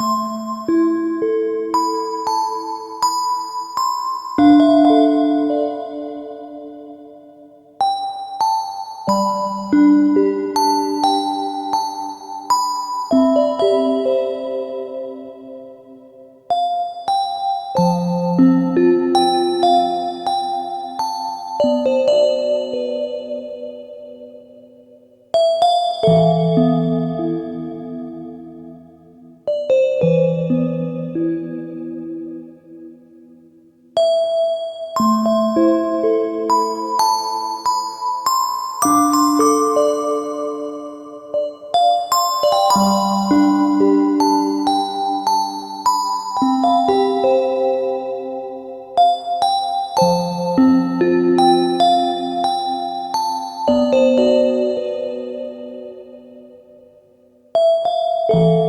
you you